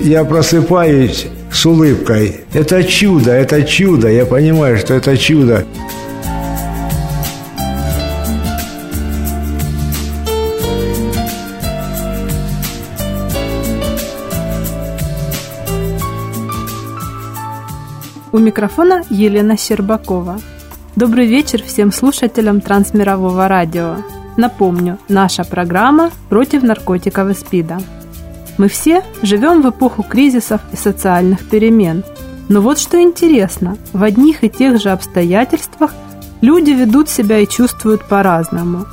Я просыпаюсь с улыбкой. Это чудо, это чудо. Я понимаю, что это чудо. У микрофона Елена Щербакова. Добрый вечер всем слушателям Трансмирового радио. Напомню, наша программа против наркотиков и СПИДа. Мы все живем в эпоху кризисов и социальных перемен. Но вот что интересно, в одних и тех же обстоятельствах люди ведут себя и чувствуют по-разному.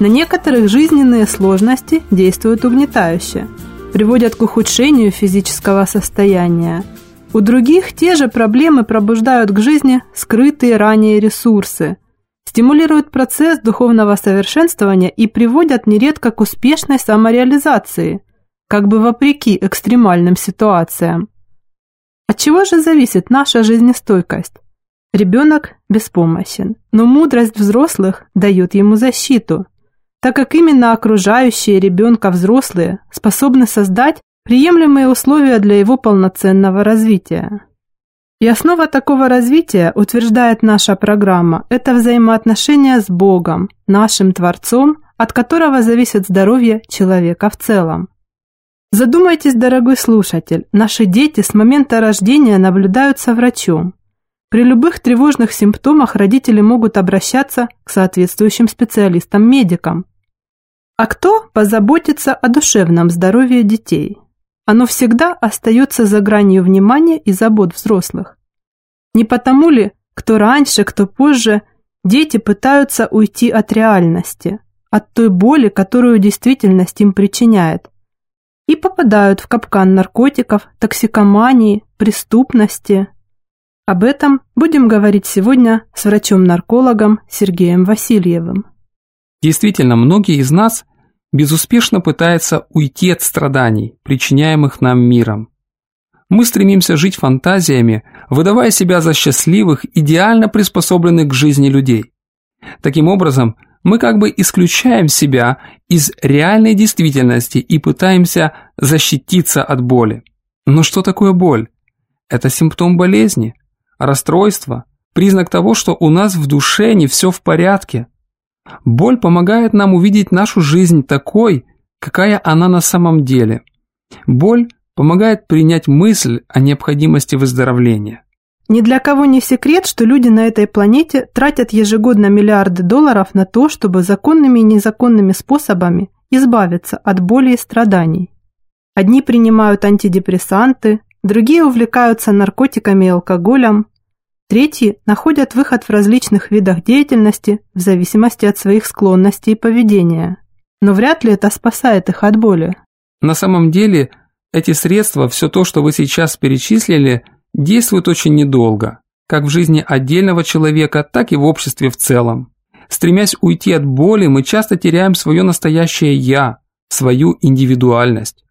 На некоторых жизненные сложности действуют угнетающе, приводят к ухудшению физического состояния – у других те же проблемы пробуждают к жизни скрытые ранее ресурсы, стимулируют процесс духовного совершенствования и приводят нередко к успешной самореализации, как бы вопреки экстремальным ситуациям. От чего же зависит наша жизнестойкость? Ребенок беспомощен, но мудрость взрослых дает ему защиту, так как именно окружающие ребенка взрослые способны создать приемлемые условия для его полноценного развития. И основа такого развития, утверждает наша программа, это взаимоотношения с Богом, нашим Творцом, от которого зависит здоровье человека в целом. Задумайтесь, дорогой слушатель, наши дети с момента рождения наблюдаются врачом. При любых тревожных симптомах родители могут обращаться к соответствующим специалистам-медикам. А кто позаботится о душевном здоровье детей? оно всегда остается за гранью внимания и забот взрослых. Не потому ли, кто раньше, кто позже, дети пытаются уйти от реальности, от той боли, которую действительность им причиняет, и попадают в капкан наркотиков, токсикомании, преступности. Об этом будем говорить сегодня с врачом-наркологом Сергеем Васильевым. Действительно, многие из нас безуспешно пытается уйти от страданий, причиняемых нам миром. Мы стремимся жить фантазиями, выдавая себя за счастливых, идеально приспособленных к жизни людей. Таким образом, мы как бы исключаем себя из реальной действительности и пытаемся защититься от боли. Но что такое боль? Это симптом болезни, расстройства, признак того, что у нас в душе не все в порядке, Боль помогает нам увидеть нашу жизнь такой, какая она на самом деле. Боль помогает принять мысль о необходимости выздоровления. Ни для кого не секрет, что люди на этой планете тратят ежегодно миллиарды долларов на то, чтобы законными и незаконными способами избавиться от боли и страданий. Одни принимают антидепрессанты, другие увлекаются наркотиками и алкоголем, Третьи находят выход в различных видах деятельности в зависимости от своих склонностей и поведения. Но вряд ли это спасает их от боли. На самом деле, эти средства, все то, что вы сейчас перечислили, действуют очень недолго, как в жизни отдельного человека, так и в обществе в целом. Стремясь уйти от боли, мы часто теряем свое настоящее «я», свою индивидуальность.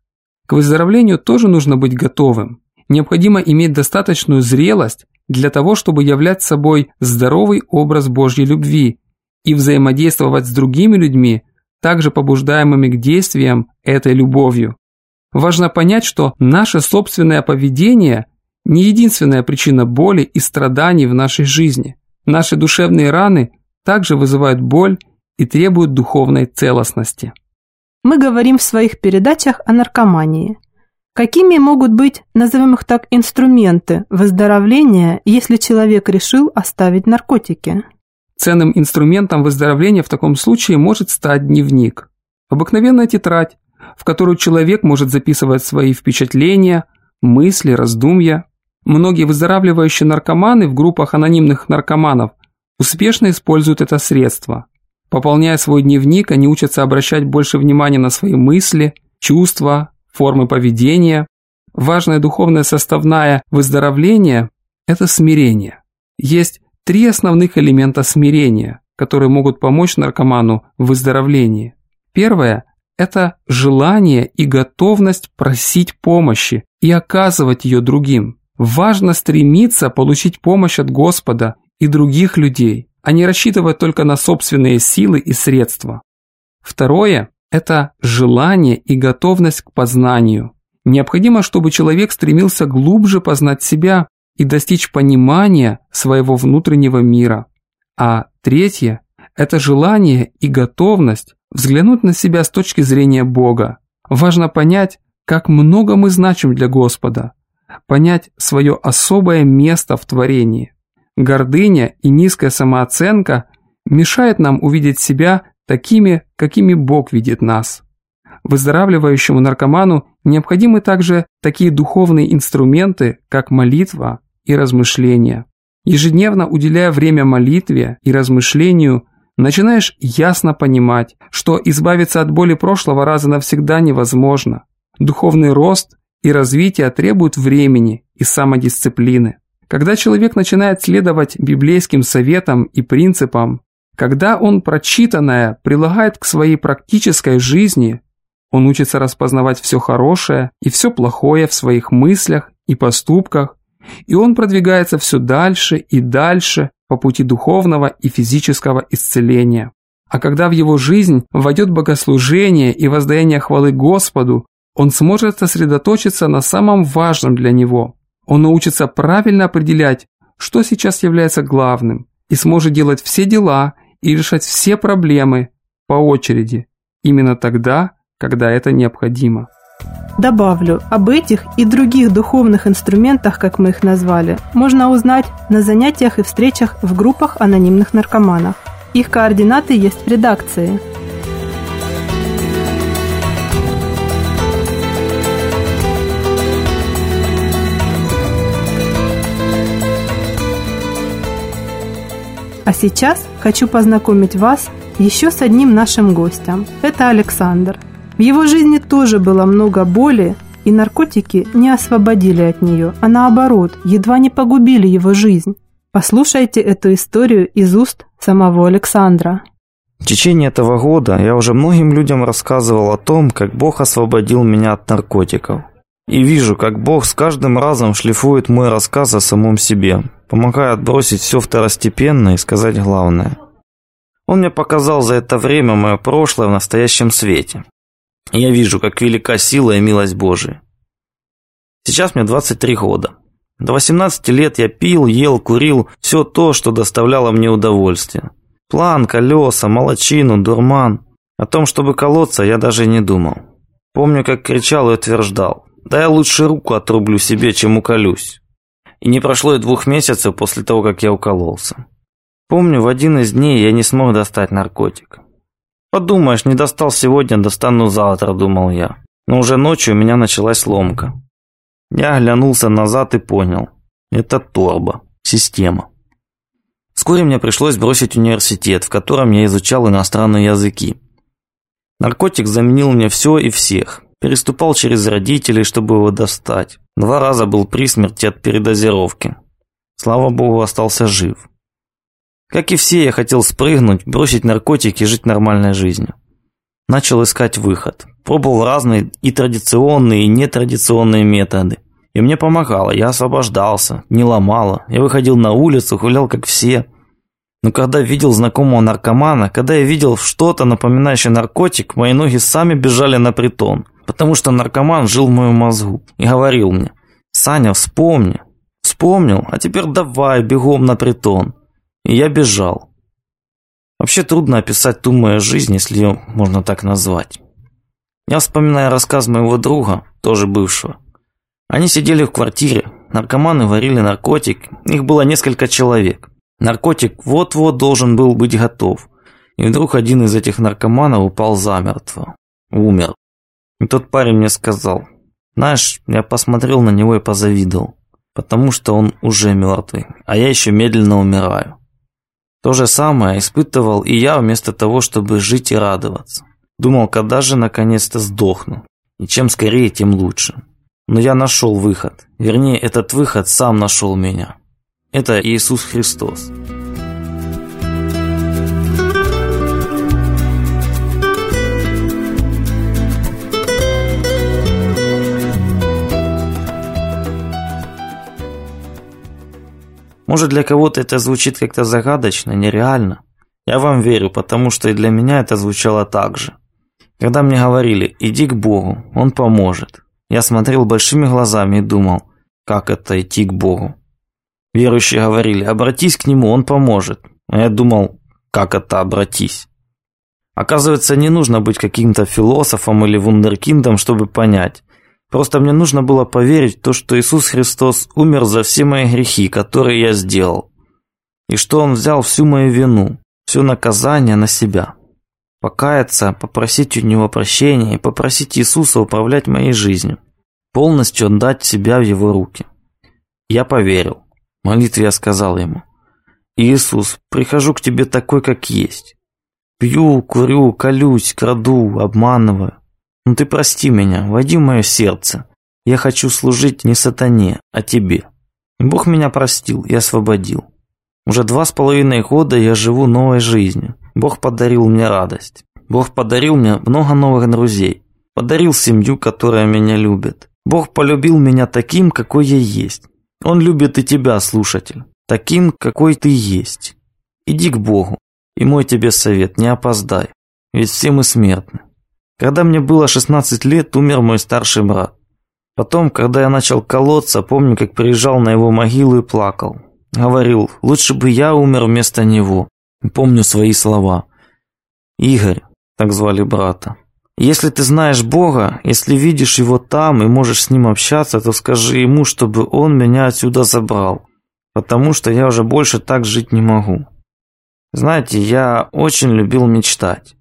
К выздоровлению тоже нужно быть готовым. Необходимо иметь достаточную зрелость для того, чтобы являть собой здоровый образ Божьей любви и взаимодействовать с другими людьми, также побуждаемыми к действиям этой любовью. Важно понять, что наше собственное поведение не единственная причина боли и страданий в нашей жизни. Наши душевные раны также вызывают боль и требуют духовной целостности. Мы говорим в своих передачах о наркомании – Какими могут быть, назовем их так, инструменты выздоровления, если человек решил оставить наркотики? Ценным инструментом выздоровления в таком случае может стать дневник. Обыкновенная тетрадь, в которую человек может записывать свои впечатления, мысли, раздумья. Многие выздоравливающие наркоманы в группах анонимных наркоманов успешно используют это средство. Пополняя свой дневник, они учатся обращать больше внимания на свои мысли, чувства, формы поведения. Важная духовная составная выздоровления – это смирение. Есть три основных элемента смирения, которые могут помочь наркоману в выздоровлении. Первое – это желание и готовность просить помощи и оказывать ее другим. Важно стремиться получить помощь от Господа и других людей, а не рассчитывать только на собственные силы и средства. Второе – это желание и готовность к познанию. Необходимо, чтобы человек стремился глубже познать себя и достичь понимания своего внутреннего мира. А третье – это желание и готовность взглянуть на себя с точки зрения Бога. Важно понять, как много мы значим для Господа, понять свое особое место в творении. Гордыня и низкая самооценка мешают нам увидеть себя такими, какими Бог видит нас. Выздоравливающему наркоману необходимы также такие духовные инструменты, как молитва, и размышления. Ежедневно уделяя время молитве и размышлению, начинаешь ясно понимать, что избавиться от боли прошлого раза навсегда невозможно. Духовный рост и развитие требуют времени и самодисциплины. Когда человек начинает следовать библейским советам и принципам, когда он прочитанное прилагает к своей практической жизни, он учится распознавать все хорошее и все плохое в своих мыслях и поступках, и он продвигается все дальше и дальше по пути духовного и физического исцеления. А когда в его жизнь войдет богослужение и воздаяние хвалы Господу, он сможет сосредоточиться на самом важном для него. Он научится правильно определять, что сейчас является главным, и сможет делать все дела и решать все проблемы по очереди, именно тогда, когда это необходимо. Добавлю, об этих и других духовных инструментах, как мы их назвали, можно узнать на занятиях и встречах в группах анонимных наркоманов. Их координаты есть в редакции. А сейчас хочу познакомить вас еще с одним нашим гостем. Это Александр – в его жизни тоже было много боли, и наркотики не освободили от нее, а наоборот, едва не погубили его жизнь. Послушайте эту историю из уст самого Александра. В течение этого года я уже многим людям рассказывал о том, как Бог освободил меня от наркотиков. И вижу, как Бог с каждым разом шлифует мой рассказ о самом себе, помогая отбросить все второстепенное и сказать главное. Он мне показал за это время мое прошлое в настоящем свете. Я вижу, как велика сила и милость Божия. Сейчас мне 23 года. До 18 лет я пил, ел, курил все то, что доставляло мне удовольствие. План, колеса, молочину, дурман. О том, чтобы колоться, я даже не думал. Помню, как кричал и утверждал. Да я лучше руку отрублю себе, чем уколюсь. И не прошло и двух месяцев после того, как я укололся. Помню, в один из дней я не смог достать наркотик. Подумаешь, не достал сегодня, достану завтра, думал я. Но уже ночью у меня началась ломка. Я оглянулся назад и понял. Это торба, система. Вскоре мне пришлось бросить университет, в котором я изучал иностранные языки. Наркотик заменил мне все и всех. Переступал через родителей, чтобы его достать. Два раза был при смерти от передозировки. Слава богу, остался жив. Как и все, я хотел спрыгнуть, бросить наркотики и жить нормальной жизнью. Начал искать выход. Пробовал разные и традиционные, и нетрадиционные методы. И мне помогало, я освобождался, не ломало. Я выходил на улицу, гулял как все. Но когда видел знакомого наркомана, когда я видел что-то напоминающее наркотик, мои ноги сами бежали на притон. Потому что наркоман жил в моем мозгу и говорил мне, «Саня, вспомни». Вспомнил, а теперь давай, бегом на притон. И я бежал. Вообще трудно описать ту мою жизнь, если ее можно так назвать. Я вспоминаю рассказ моего друга, тоже бывшего, Они сидели в квартире, наркоманы варили наркотик, их было несколько человек. Наркотик вот-вот должен был быть готов. И вдруг один из этих наркоманов упал замертво. Умер. И тот парень мне сказал, знаешь, я посмотрел на него и позавидовал, потому что он уже мертвый, а я еще медленно умираю. То же самое испытывал и я вместо того, чтобы жить и радоваться. Думал, когда же наконец-то сдохну. И чем скорее, тем лучше. Но я нашел выход. Вернее, этот выход сам нашел меня. Это Иисус Христос. Может, для кого-то это звучит как-то загадочно, нереально. Я вам верю, потому что и для меня это звучало так же. Когда мне говорили «иди к Богу, Он поможет», я смотрел большими глазами и думал, как это идти к Богу. Верующие говорили «обратись к Нему, Он поможет», а я думал, как это «обратись». Оказывается, не нужно быть каким-то философом или вундеркиндом, чтобы понять. Просто мне нужно было поверить в то, что Иисус Христос умер за все мои грехи, которые я сделал. И что Он взял всю мою вину, все наказание на себя. Покаяться, попросить у Него прощения и попросить Иисуса управлять моей жизнью. Полностью отдать себя в Его руки. Я поверил. В молитве я сказал Ему. «Иисус, прихожу к Тебе такой, как есть. Пью, курю, колюсь, краду, обманываю. Но ты прости меня, войди в мое сердце. Я хочу служить не сатане, а тебе. Бог меня простил и освободил. Уже два с половиной года я живу новой жизнью. Бог подарил мне радость. Бог подарил мне много новых друзей. Подарил семью, которая меня любит. Бог полюбил меня таким, какой я есть. Он любит и тебя, слушатель. Таким, какой ты есть. Иди к Богу. И мой тебе совет, не опоздай. Ведь все мы смертны. Когда мне было 16 лет, умер мой старший брат. Потом, когда я начал колоться, помню, как приезжал на его могилу и плакал. Говорил, лучше бы я умер вместо него. Помню свои слова. Игорь, так звали брата. Если ты знаешь Бога, если видишь Его там и можешь с Ним общаться, то скажи Ему, чтобы Он меня отсюда забрал, потому что я уже больше так жить не могу. Знаете, я очень любил мечтать.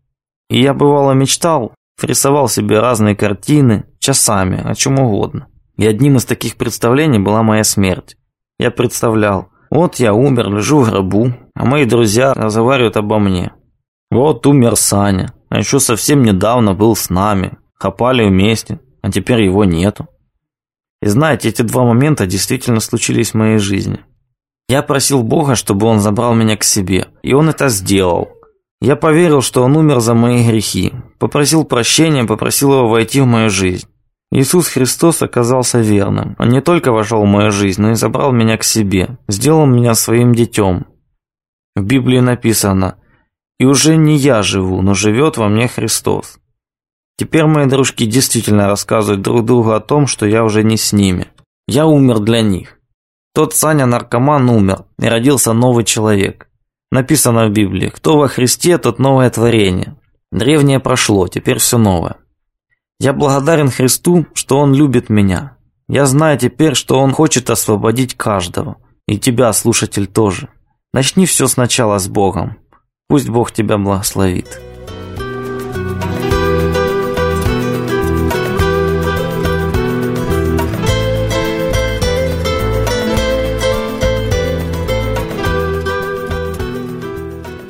И я бывало мечтал, Рисовал себе разные картины, часами, о чем угодно. И одним из таких представлений была моя смерть. Я представлял, вот я умер, лежу в гробу, а мои друзья разговаривают обо мне. Вот умер Саня, а еще совсем недавно был с нами, хапали вместе, а теперь его нету. И знаете, эти два момента действительно случились в моей жизни. Я просил Бога, чтобы Он забрал меня к себе, и Он это сделал. Я поверил, что он умер за мои грехи, попросил прощения, попросил его войти в мою жизнь. Иисус Христос оказался верным. Он не только вошел в мою жизнь, но и забрал меня к себе, сделал меня своим детем. В Библии написано «И уже не я живу, но живет во мне Христос». Теперь мои дружки действительно рассказывают друг другу о том, что я уже не с ними. Я умер для них. Тот Саня наркоман умер, и родился новый человек. Написано в Библии, кто во Христе, тот новое творение. Древнее прошло, теперь все новое. Я благодарен Христу, что Он любит меня. Я знаю теперь, что Он хочет освободить каждого. И тебя, слушатель, тоже. Начни все сначала с Богом. Пусть Бог тебя благословит.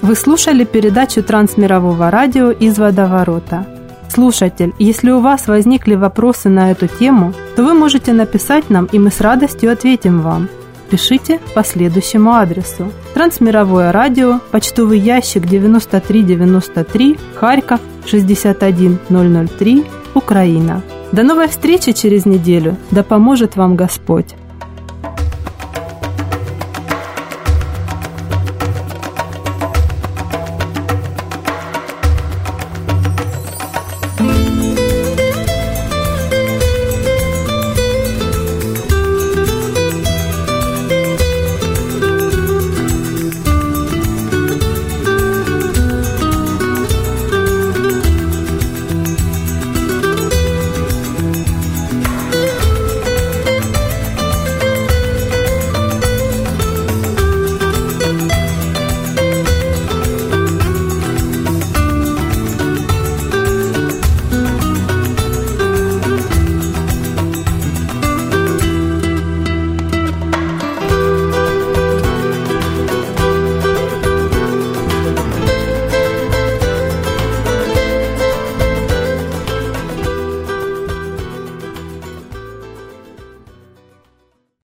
Вы слушали передачу Трансмирового радио из водоворота. Слушатель, если у вас возникли вопросы на эту тему, то вы можете написать нам, и мы с радостью ответим вам. Пишите по следующему адресу. Трансмировое радио, почтовый ящик 9393, Харьков 61003, Украина. До новой встречи через неделю. Да поможет вам Господь!